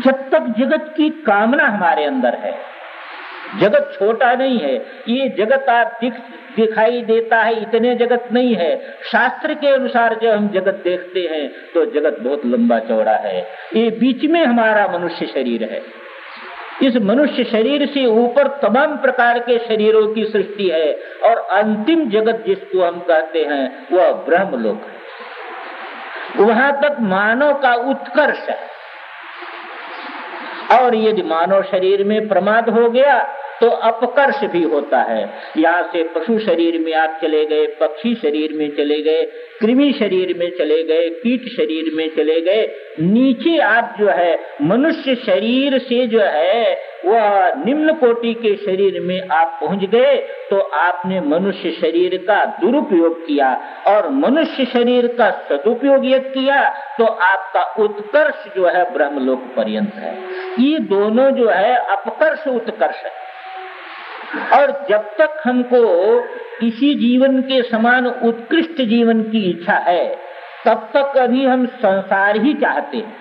जब तक जगत की कामना हमारे अंदर है जगत छोटा नहीं है, ये जगत आप दिख, दिखाई देता है, इतने जगत नहीं है। शास्त्र के अनुसार जब हम जगत देखते हैं तो जगत बहुत लंबा चौड़ा है। ये बीच में हमारा मनुष्य शरीर है। इस मनुष्य शरीर से ऊपर तमाम प्रकार के शरीरों की सृष्टि है, और अंतिम जगत जिसको हम कहते हैं, वह ब्रह्म लोक है। वहाँ तक मानव का उत्कर्ष है। और यदि मानव शरीर में प्रमाद हो गया तो अपकर्ष भी होता है। यहाँ से पशु शरीर में आप चले गए, पक्षी शरीर में चले गए, कृमि शरीर में चले गए, कीट शरीर में चले गए, नीचे आप जो है, मनुष्य शरीर से जो है वह निम्न कोटि के शरीर में आप पहुँच गए तो आपने मनुष्य शरीर का दुरुपयोग किया और मनुष्य शरीर का सदुपयोग किया तो आपका उत्कर्ष जो है ब्रह्मलोक पर्यंत है। ये दोनों जो है अपकर्ष उत्कर्ष है। और जब तक हमको इसी जीवन के समान उत्कृष्ट जीवन की इच्छा है, तब तक अभी हम संसार ही चाहते हैं।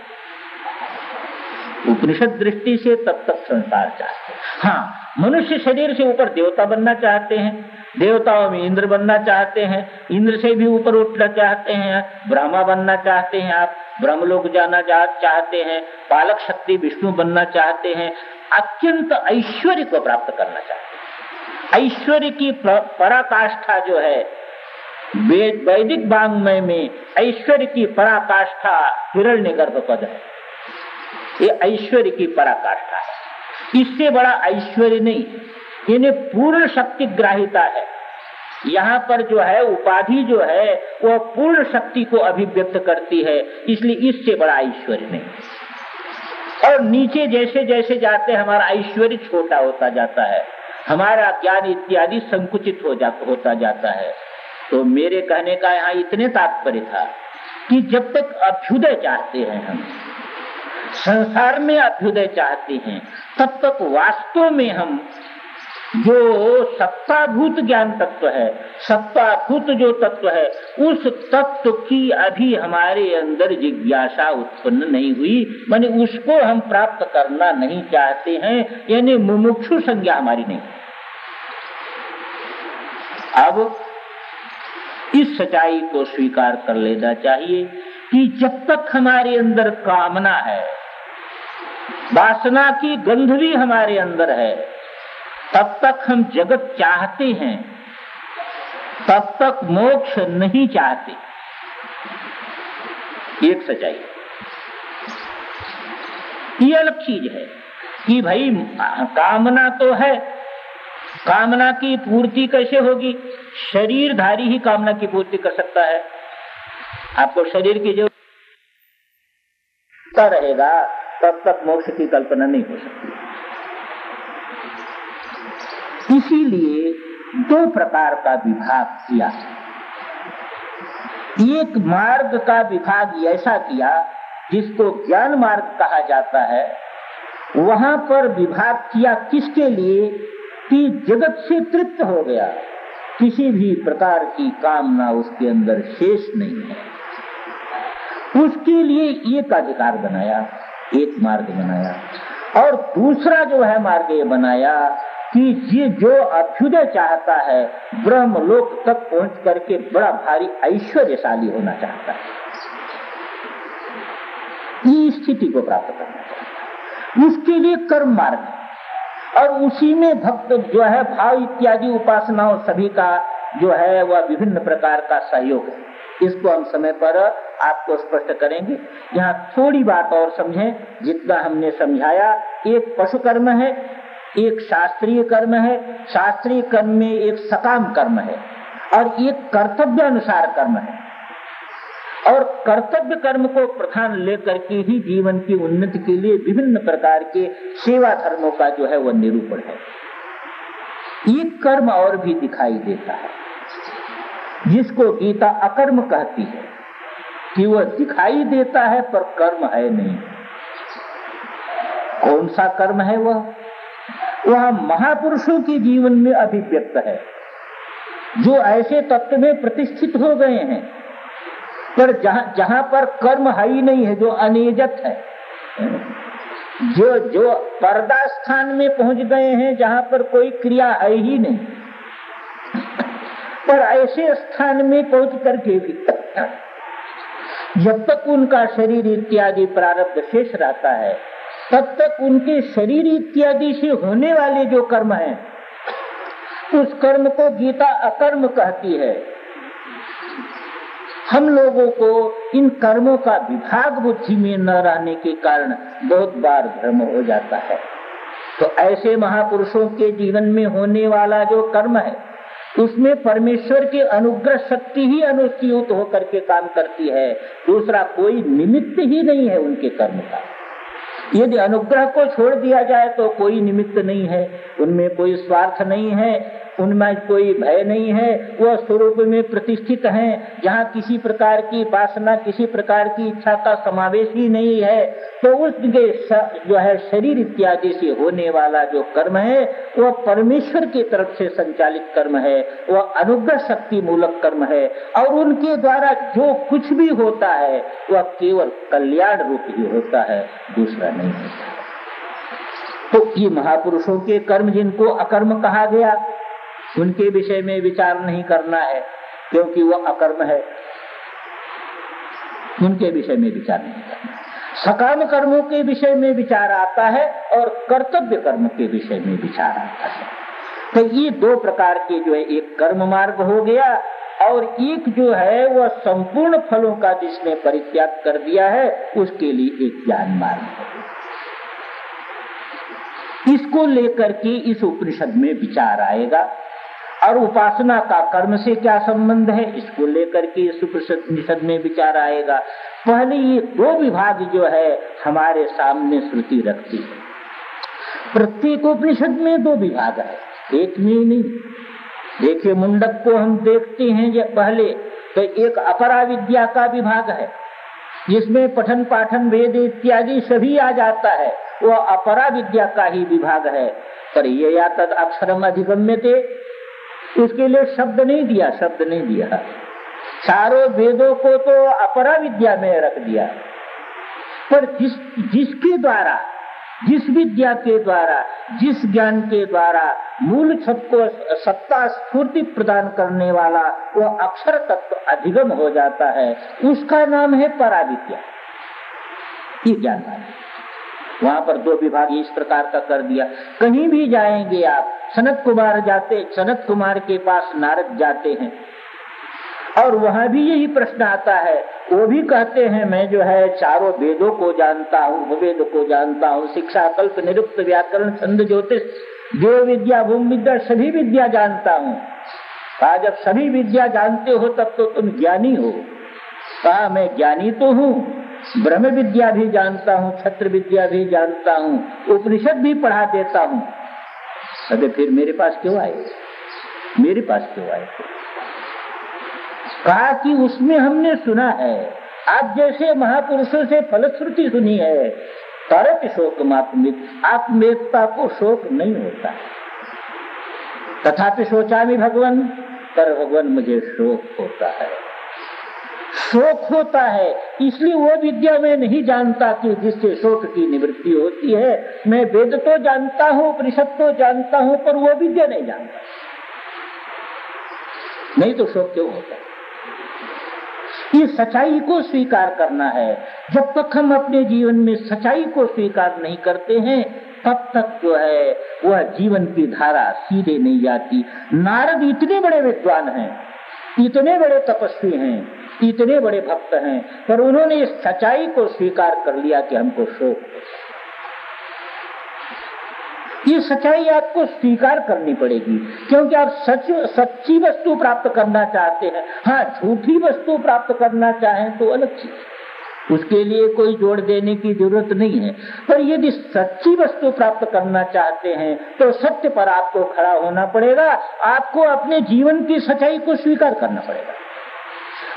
उपनिषद दृष्टि से तब तक संसार चाहते हैं। मनुष्य शरीर से ऊपर देवता बनना चाहते हैं, देवताओं में इंद्र बनना चाहते हैं, इंद्र से भी ऊपर उठना चाहते हैं, ब्रह्मा बनना चाहते हैं आप, ब्रह्मलोक जाना जा, चाहते हैं, पालक शक्ति विष्णु बनना चाहते हैं, अत्यंत ऐश्वर्य को प्राप्त करना चाहते हैं। ऐश्वर्य की पराकाष्ठा जो है वैदिक वांग्मय में ऐश्वर्य की पराकाष्ठा हिरण्य गर्भ पद है। ये ऐश्वर्य की पराकाष्ठा है। इससे बड़ा ऐश्वर्य नहीं, इन्हें पूर्ण शक्ति ग्राहिता है। यहाँ पर जो है, उपाधि जो है वह पूर्ण शक्ति को अभिव्यक्त करती है, इसलिए इससे बड़ा ऐश्वर्य नहीं। और नीचे जैसे जैसे जाते हमारा ऐश्वर्य छोटा होता जाता है, हमारा ज्ञान इत्यादि संकुचित हो जा, होता जाता है। तो मेरे कहने का यहाँ इतने तात्पर्य था कि जब तक अभ्युदय चाहते हैं हम संसार में अभ्युदय चाहते हैं। तब तक वास्तव में हम जो सत्ताभूत ज्ञान तत्व है, सत्ताभूत जो तत्व है, उस तत्व की अभी हमारे अंदर जिज्ञासा उत्पन्न नहीं हुई। माने उसको हम प्राप्त करना नहीं चाहते हैं, यानी मुमुक्षु संज्ञा हमारी नहीं। अब इस सच्चाई को स्वीकार कर लेना चाहिए कि जब तक हमारे अंदर कामना है वासना की गंध भी हमारे अंदर है। तब तक हम जगत चाहते हैं, तब तक मोक्ष नहीं चाहते। एक सच्चाई। ये अलग चीज़ है कि भाई, कामना तो है। कामना की पूर्ति कैसे होगी? शरीरधारी ही कामना की पूर्ति कर सकता है। आपको शरीर की जो रहेगा। तब तक मोक्ष की कल्पना नहीं हो सकती। इसीलिए दो प्रकार का विभाग किया। एक मार्ग का विभाग ऐसा किया, जिसको ज्ञान मार्ग कहा जाता है। वहाँ पर विभाग किया किसके लिए? कि जगत से तृप्त हो गया। किसी भी प्रकार की कामना उसके अंदर शेष नहीं है। उसके लिए एक अधिकार बनाया। एक मार्ग बनाया। और दूसरा जो है मार्ग ये बनाया कि ये जो अभ्युदय चाहता है ब्रह्म लोक तक पहुँच करके बड़ा भारी ऐश्वर्यशाली होना चाहता है। स्थिति को प्राप्त करना चाहता है उसके लिए कर्म मार्ग और उसी में भक्त जो है भाव इत्यादि उपासनाओं सभी का जो है वह विभिन्न प्रकार का सहयोग है। इसको हम समय पर आपको स्पष्ट करेंगे। यहाँ थोड़ी बात और समझें, जितना हमने समझाया, एक पशु कर्म है, एक शास्त्रीय कर्म है, शास्त्रीय कर्म में एक सकाम कर्म है, और एक कर्तव्य अनुसार कर्म है। और कर्तव्य कर्म को प्रधान लेकर के ही जीवन की उन्नति के लिए विभिन्न प्रकार के सेवा धर्मों का जो है, वह निरूपण है। एक कर्म और भी दिखाई देता है। जिसको गीता अकर्म कहती है, कि वह दिखाई देता है, पर कर्म है नहीं। कौन सा कर्म है वह? वह महापुरुषों के जीवन में अभिव्यक्त है, जो ऐसे तत्व में प्रतिष्ठित हो गए हैं। पर जहाँ जहाँ पर कर्म है ही नहीं है, जो अनियजत है, जो जो पर्दा स्थान में पहुँच गए हैं, जहाँ पर कोई क्रिया है ही नहीं। पर ऐसे स्थान में पहुँच करके भी जब तक उनका शरीर इत्यादि प्रारब्ध शेष रहता है, तब तक उनके शरीर इत्यादि से होने वाले जो कर्म है, उस कर्म को गीता अकर्म कहती है। हम लोगों को इन कर्मों का विभाग बुद्धि में न रहने के कारण बहुत बार भ्रम हो जाता है। तो ऐसे महापुरुषों के जीवन में होने वाला जो कर्म है उसमें परमेश्वर की अनुग्रह शक्ति ही अनुत होकर के काम करती है। दूसरा, कोई निमित्त ही नहीं है उनके कर्म का। यदि अनुग्रह को छोड़ दिया जाए तो कोई निमित्त नहीं है। उनमें कोई स्वार्थ नहीं है। उनमें कोई भय नहीं है वह स्वरूप में प्रतिष्ठित है। जहाँ किसी प्रकार की वासना, किसी प्रकार की इच्छा का समावेश ही नहीं है। तो उसके जो है शरीर इत्यादि से होने वाला जो कर्म है वह परमेश्वर की तरफ़ से संचालित कर्म है। वह अनुग्रह शक्ति मूलक कर्म है। और उनके द्वारा जो कुछ भी होता है, वह केवल कल्याण रूप ही होता है, दूसरा नहीं होता। तो ये महापुरुषों के कर्म जिनको अकर्म कहा गया उनके विषय में विचार नहीं करना है, क्योंकि वो अकर्म है। उनके विषय में विचार नहीं करना सकाम कर्मों के विषय में विचार आता है और कर्तव्य कर्म के विषय में विचार आता है। तो ये दो प्रकार के जो है, एक कर्म मार्ग हो गया और एक जो है, वह संपूर्ण फलों का जिसने परित्याग कर दिया है, उसके लिए एक ज्ञान मार्ग इसको लेकर के इस उपनिषद में विचार आएगा और उपासना का कर्म से क्या संबंध है? इसको लेकर के सुप्रसिद्ध में विचार आएगा। पहले ये दो विभाग जो है, हमारे सामने श्रुति रखती है। प्रत्येक उपनिषद में दो विभाग है। एक में नहीं देखिए, मुंडक को हम देखते हैं जो पहले तो एक अपरा विद्या का विभाग है, जिसमें पठन पाठन वेद इत्यादि सभी आ जाता है। वह अपरा विद्या का ही विभाग है। पर ये या तद अक्षरम अधिगम्य थे उसके लिए शब्द नहीं दिया, शब्द नहीं दिया। चारों वेदों को तो अपरा विद्या में रख दिया। पर जिस, जिसके द्वारा, जिस विद्या के द्वारा, जिस ज्ञान के द्वारा मूल छत को सत्ता स्फूर्ति प्रदान करने वाला वो अक्षर तत्व तो अधिगम हो जाता है, उसका नाम है पराविद्या। ये ज्ञान वहाँ पर दो विभाग इस प्रकार का कर दिया। कहीं भी जाएँगे आप, सनत कुमार जाते, सनत कुमार के पास नारद जाते हैं। और वहाँ भी यही प्रश्न आता है। वो भी कहते हैं, मैं जो है चारों वेदों को जानता हूँ वेद को जानता हूँ, शिक्षा कल्प निरुक्त व्याकरण छंद ज्योतिष, देव विद्या, भूम विद्या, सभी विद्या जानता हूँ। कहा जब सभी विद्या जानते हो तब तो तुम ज्ञानी हो। कहा मैं ज्ञानी तो हूँ। ब्रह्म विद्या भी जानता हूँ छत्र विद्या भी जानता हूँ, उपनिषद भी पढ़ा देता हूँ। अरे फिर मेरे पास क्यों आए? मेरे पास क्यों आए? कहा कि उसमें हमने सुना है, आप जैसे महापुरुषों से फलश्रुति सुनी है तरत शोक मात्मित आत्मेकता को शोक नहीं होता। तथापि सोचा भी भगवान, पर भगवान मुझे शोक होता है। शोक होता है। इसलिए वो विद्या में नहीं जानता कि जिससे शोक की निवृत्ति होती है। मैं वेद तो जानता हूँ परिषद तो जानता हूँ, पर वो विद्या नहीं जानता। नहीं तो शोक क्यों होता? ये सच्चाई को स्वीकार करना है। जब तक हम अपने जीवन में सच्चाई को स्वीकार नहीं करते हैं, तब तक जो है, वह जीवन की धारा सीधे नहीं जाती नारद इतने बड़े विद्वान हैं, इतने बड़े तपस्वी हैं इतने बड़े भक्त हैं, पर उन्होंने इस सच्चाई को स्वीकार कर लिया कि हमको शोक ये सच्चाई आपको स्वीकार करनी पड़ेगी, क्योंकि आप सच, सच्ची वस्तु प्राप्त करना चाहते हैं। हाँ झूठी वस्तु प्राप्त करना चाहें तो अलग चीज़ उसके लिए कोई जोड़ देने की ज़रूरत नहीं है। पर यदि सच्ची वस्तु प्राप्त करना चाहते हैं तो सत्य पर आपको खड़ा होना पड़ेगा। आपको अपने जीवन की सच्चाई को स्वीकार करना पड़ेगा।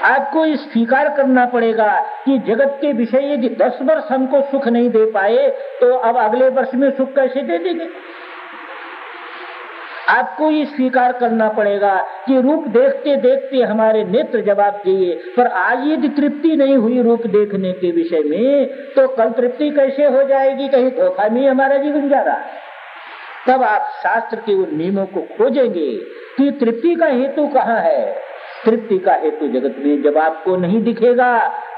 आपको ये स्वीकार करना पड़ेगा कि जगत के विषय यदि दस वर्ष हमको सुख नहीं दे पाए तो अब अगले वर्ष में सुख कैसे दे देंगे? आपको ये स्वीकार करना पड़ेगा कि रूप देखते देखते हमारे नेत्र जवाब दिए, पर आज यदि तृप्ति नहीं हुई रूप देखने के विषय में तो कल तृप्ति कैसे हो जाएगी? कहीं धोखा में हमारा जीवन जा रहा है। तब आप शास्त्र के उन नियमों को खोजेंगे कि तृप्ति का हेतु कहाँ है? तृप्ति का हेतु जगत में जब आपको नहीं दिखेगा,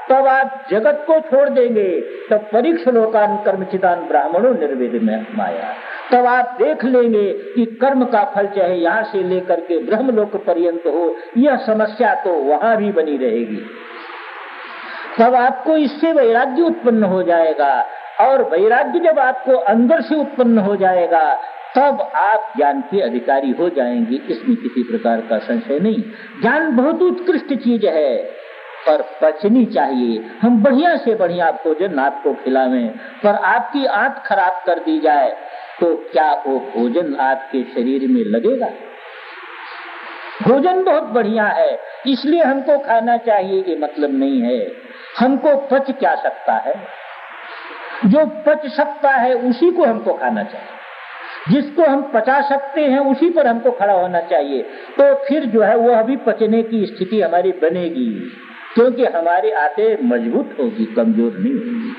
तब आप जगत को छोड़ देंगे। तब परीक्ष लोकान कर्मचितान ब्राह्मणों निर्वेद में माया। तब आप देख लेंगे कि कर्म का फल चाहे यहाँ से लेकर के ब्रह्म लोक पर्यंत हो, यह समस्या तो वहाँ भी बनी रहेगी। तब आपको इससे वैराग्य उत्पन्न हो जाएगा, और वैराग्य जब आपको अंदर से उत्पन्न हो जाएगा तब आप ज्ञान के अधिकारी हो जाएँगे, इसमें किसी प्रकार का संशय नहीं। ज्ञान बहुत उत्कृष्ट चीज़ है, पर पचनी चाहिए। हम बढ़िया से बढ़िया भोजन आपको खिलावे, पर आपकी आंत खराब कर दी जाए तो क्या वो भोजन आपके शरीर में लगेगा? भोजन बहुत बढ़िया है, इसलिए हमको खाना चाहिए ये मतलब नहीं है। हमको पच क्या सकता है? जो पच सकता है, उसी को हमको खाना चाहिए। जिसको हम पचा सकते हैं, उसी पर हमको खड़ा होना चाहिए। तो फिर जो है वो अभी पचने की स्थिति हमारी बनेगी, क्योंकि हमारी आते मज़बूत होगी, कमज़ोर नहीं होगी।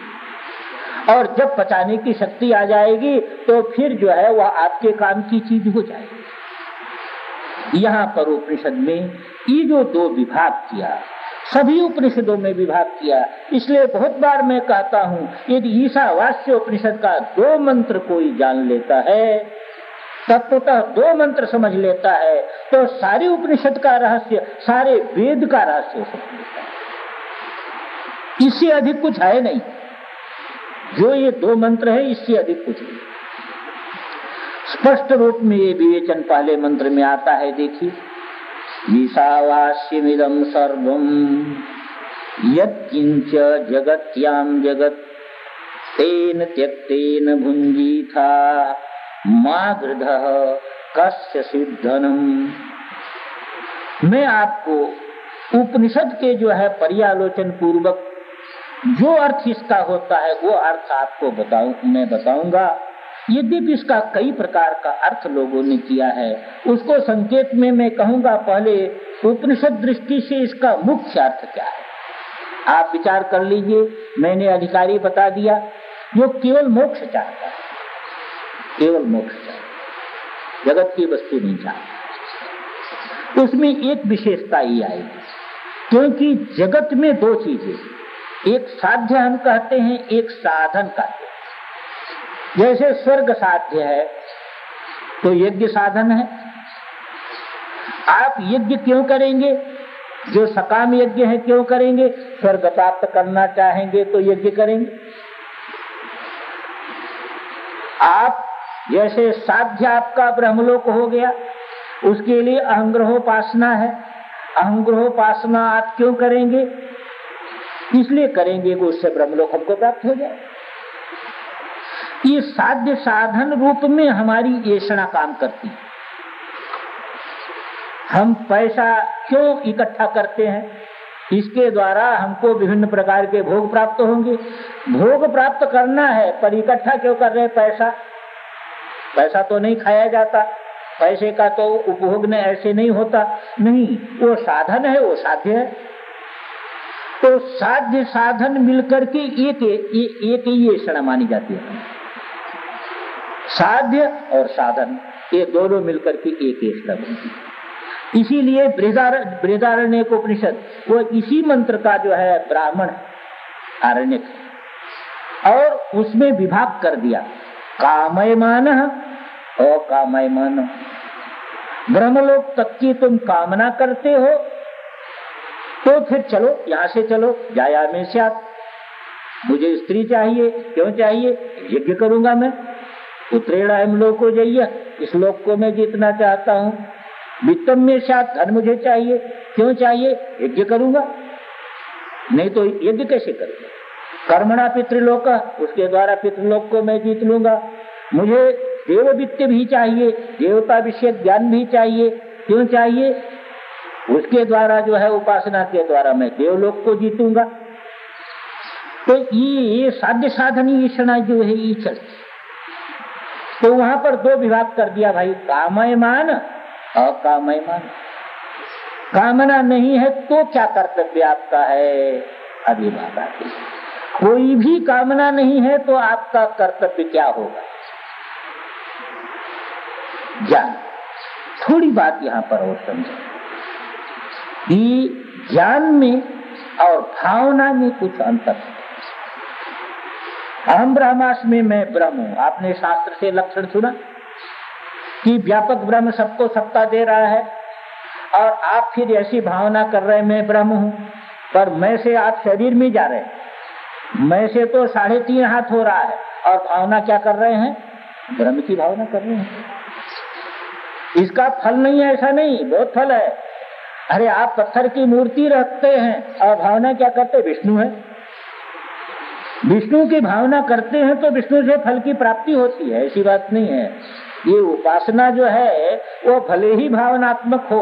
और जब पचाने की शक्ति आ जाएगी तो फिर जो है, वह आपके काम की चीज़ हो जाएगी। यहाँ पर उपनिषद में, ये जो दो विभाग किया सभी उपनिषदों में विभाग किया। इसलिए बहुत बार मैं कहता हूँ, यदि ईशावास्य उपनिषद का दो मंत्र कोई जान लेता है, तत्वतः दो मंत्र समझ लेता है तो सारे उपनिषद का रहस्य, सारे वेद का रहस्य समझ लेता है। इससे अधिक कुछ है नहीं। जो ये दो मंत्र है, इससे अधिक कुछ नहीं। स्पष्ट रूप में ये विवेचन पहले मंत्र में आता है, देखिए। ईशावास्यमिदं सर्वं। यत्किञ्च जगत्यां जगत्, तेन त्यक्तेन भुञ्जीथा। मा गृधः, कस्य मैं आपको उपनिषद के जो है पर्यालोचन पूर्वक जो अर्थ इसका होता है, वो अर्थ आपको बताऊँ, मैं बताऊँगा। यद्यपि इसका कई प्रकार का अर्थ लोगों ने किया है, उसको संकेत में मैं कहूँगा पहले उपनिषद दृष्टि से इसका मुख्य अर्थ क्या है। आप विचार कर लीजिए, मैंने अधिकारी बता दिया, जो केवल मोक्ष चाहता है, केवल मोक्ष चाहता जगत की वस्तु नहीं चाहता। उसमें एक विशेषता ही आएगी, क्योंकि जगत में दो चीज़ें एक साध्य हम कहते हैं, एक साधन कहते हैं। जैसे स्वर्ग साध्य है तो यज्ञ साधन है। आप यज्ञ क्यों करेंगे? जो सकाम यज्ञ है, क्यों करेंगे? स्वर्ग प्राप्त करना चाहेंगे तो यज्ञ करेंगे। आप, जैसे साध्य आपका ब्रह्मलोक हो गया, उसके लिए अहंग्रहोपासना है। अहंग्रहोपासना आप क्यों करेंगे? इसलिए करेंगे कि उससे ब्रह्मलोक हमको प्राप्त हो जाए? ये साध्य साधन रूप में हमारी येषणा काम करती है। हम पैसा क्यों इकट्ठा करते हैं? इसके द्वारा हमको विभिन्न प्रकार के भोग प्राप्त होंगे। भोग प्राप्त करना है, पर इकट्ठा क्यों कर रहे पैसा? पैसा तो नहीं खाया जाता। पैसे का तो उपभोग में ऐसे नहीं होता। नहीं, वो साधन है, वो साध्य है। तो साध्य साधन मिलकर के एक एक ये क्षण मानी जाती है। साध्य और साधन, ये दोनों मिलकर के एक बनती है इसीलिए बृहदारण्य उपनिषद, वो इसी मंत्र का जो है ब्राह्मण आरण्य और उसमें विभाग कर दिया। कामयमान, अकामयमान। ब्रह्मलोक तक की तुम कामना करते हो तो फिर चलो, यहाँ से चलो, जाया में साथ मुझे स्त्री चाहिए, क्यों चाहिए? यज्ञ करूँगा मैं। उत्तरेण हम लोग को जाइए। इस लोक को मैं जीतना चाहता हूँ। वित्तम में साथ धन मुझे चाहिए। क्यों चाहिए? यज्ञ करूँगा। नहीं तो यज्ञ कैसे करूँगा? कर्मणा पितृलोक, उसके द्वारा पितृलोक को मैं जीत लूँगा। मुझे देव वित्त भी चाहिए देवता विषय ज्ञान भी चाहिए। क्यों चाहिए? उसके द्वारा जो है, उपासना के द्वारा मैं देवलोक को जीतूँगा। तो ये साध्य साधनी ईषणा जो है ये चलती तो वहाँ पर दो विभाग कर दिया भाई, कामयमान अकामयमान कामना नहीं है तो क्या कर्तव्य आपका है? अभी बात आती कोई भी कामना नहीं है तो आपका कर्तव्य क्या होगा? ज्ञान। थोड़ी बात यहाँ पर और समझे। कि ज्ञान में और भावना में कुछ अंतर है। अहम ब्रह्मास्मि में ब्रह्म हूँ। आपने शास्त्र से लक्षण सुना कि व्यापक ब्रह्म सबको सत्ता दे रहा है और आप फिर ऐसी भावना कर रहे मैं ब्रह्म हूँ। पर मैं से आप शरीर में जा रहे मैं से तो साढ़े तीन हाथ हो रहा है। और भावना क्या कर रहे हैं? ब्रह्म की भावना कर रहे हैं। इसका फल नहीं है, ऐसा नहीं, बहुत फल है। अरे आप पत्थर की मूर्ति रखते हैं और भावना क्या करते विष्णु है। विष्णु की भावना करते हैं तो विष्णु से फल की प्राप्ति होती है ऐसी बात नहीं है। ये उपासना जो है वो भले ही भावनात्मक हो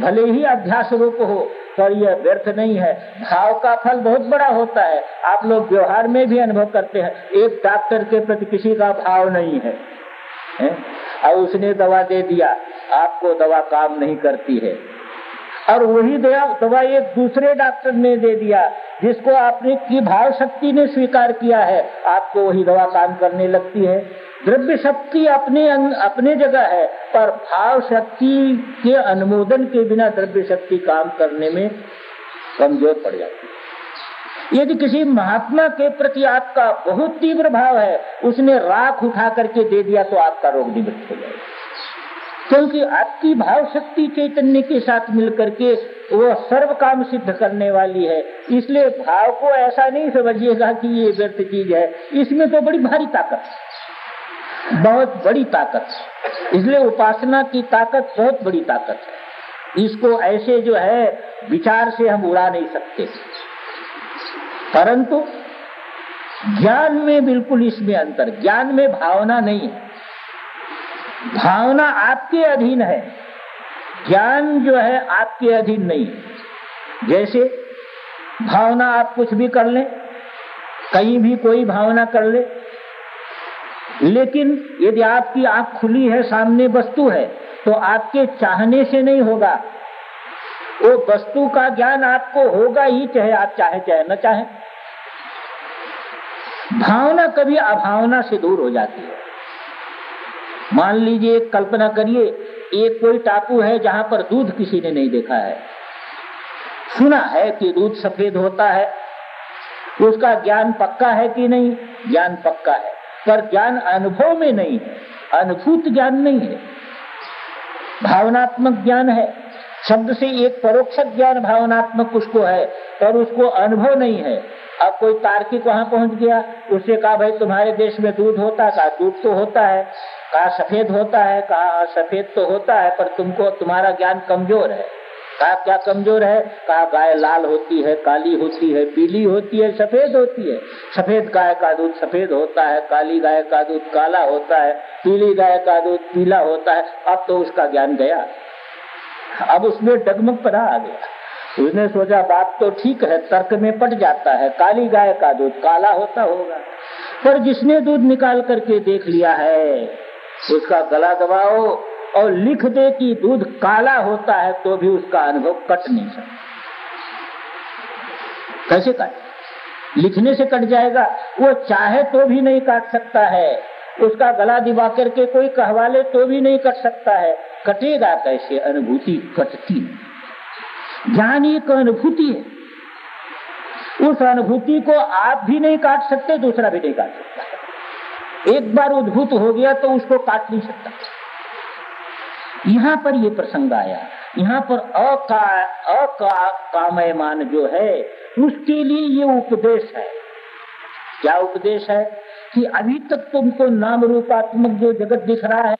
भले ही अध्यास रूप हो पर यह व्यर्थ नहीं है। भाव का फल बहुत बड़ा होता है। आप लोग व्यवहार में भी अनुभव करते हैं एक डॉक्टर के प्रति किसी का भाव नहीं है, है? और उसने दवा दे दिया आपको दवा काम नहीं करती है। और वही दवा एक दूसरे डॉक्टर ने दे दिया, जिसको आपने की भाव शक्ति ने स्वीकार किया है। आपको वही दवा काम करने लगती है। द्रव्य शक्ति अपने अपने जगह है, पर भाव शक्ति के अनुमोदन के बिना द्रव्य शक्ति काम करने में कमज़ोर पड़ जाती है। यदि किसी महात्मा के प्रति आपका बहुत तीव्र भाव है, उसने राख उठा करके दे दिया तो आपका रोग निवृत्त हो जाएगा। क्योंकि आपकी भाव शक्ति चैतन्य के साथ मिलकर के वो सर्व काम सिद्ध करने वाली है। इसलिए भाव को ऐसा नहीं समझिएगा कि ये व्यर्थ चीज़ है। इसमें तो बड़ी भारी ताकत बहुत बड़ी ताकत इसलिए उपासना की ताकत बहुत बड़ी ताकत है। इसको ऐसे जो है, विचार से हम उड़ा नहीं सकते। परंतु ज्ञान में बिल्कुल इसमें अंतर, ज्ञान में भावना नहीं है। भावना आपके अधीन है, ज्ञान जो है आपके अधीन नहीं जैसे भावना आप कुछ भी कर ले, कहीं भी कोई भावना कर ले, लेकिन यदि आपकी आँख खुली है, सामने वस्तु है तो आपके चाहने से नहीं होगा। वो वस्तु का ज्ञान आपको होगा ही, चाहे आप चाहे चाहे न चाहे। भावना कभी अभावना से दूर हो जाती है। मान लीजिए, एक कल्पना करिए, एक कोई टापू है जहाँ पर दूध किसी ने नहीं देखा है। सुना है कि दूध सफ़ेद होता है। उसका ज्ञान पक्का है कि नहीं? ज्ञान पक्का है। पर ज्ञान अनुभव में नहीं है। अनुभूत ज्ञान नहीं है। भावनात्मक ज्ञान है। शब्द से एक परोक्ष ज्ञान भावनात्मक उसको है, पर उसको अनुभव नहीं है। अब कोई तार्किक वहाँ पहुँच गया उससे कहा, भाई, तुम्हारे देश में दूध होता कहा दूध तो होता है। कहा सफ़ेद होता है कहा सफ़ेद तो होता है, पर तुमको तुम्हारा ज्ञान कमज़ोर है। कहा क्या कमज़ोर है? कहा गाय लाल होती है, काली होती है, पीली होती है, सफ़ेद होती है। सफ़ेद गाय का दूध सफ़ेद होता है, काली गाय का दूध काला होता है, पीली गाय का दूध पीला होता है। अब तो उसका ज्ञान गया। अब उसमें डगमग पड़ा आ गया। उसने सोचा, बात तो ठीक है, तर्क में पट जाता है, काली गाय का दूध काला होता होगा। पर जिसने दूध निकाल करके देख लिया है उसका गला दबाओ और लिख दे कि दूध काला होता है तो भी उसका अनुभव कट नहीं सकता। कैसे काट? लिखने से कट जाएगा। वो चाहे तो भी नहीं काट सकता है। उसका गला दिवा करके कोई कहवा ले तो भी नहीं कट सकता है। कटेगा कैसे? अनुभूति कटती ज्ञान एक अनुभूति है। उस अनुभूति को आप भी नहीं काट सकते, दूसरा भी नहीं काट सकता। एक बार उद्भूत हो गया तो उसको काट नहीं सकता। यहाँ पर यह प्रसंग आया। यहाँ पर अका अका, कामयमान जो है, उसके लिए ये उपदेश है। क्या उपदेश है? कि अभी तक तुमको नाम रूपात्मक जो जगत दिख रहा है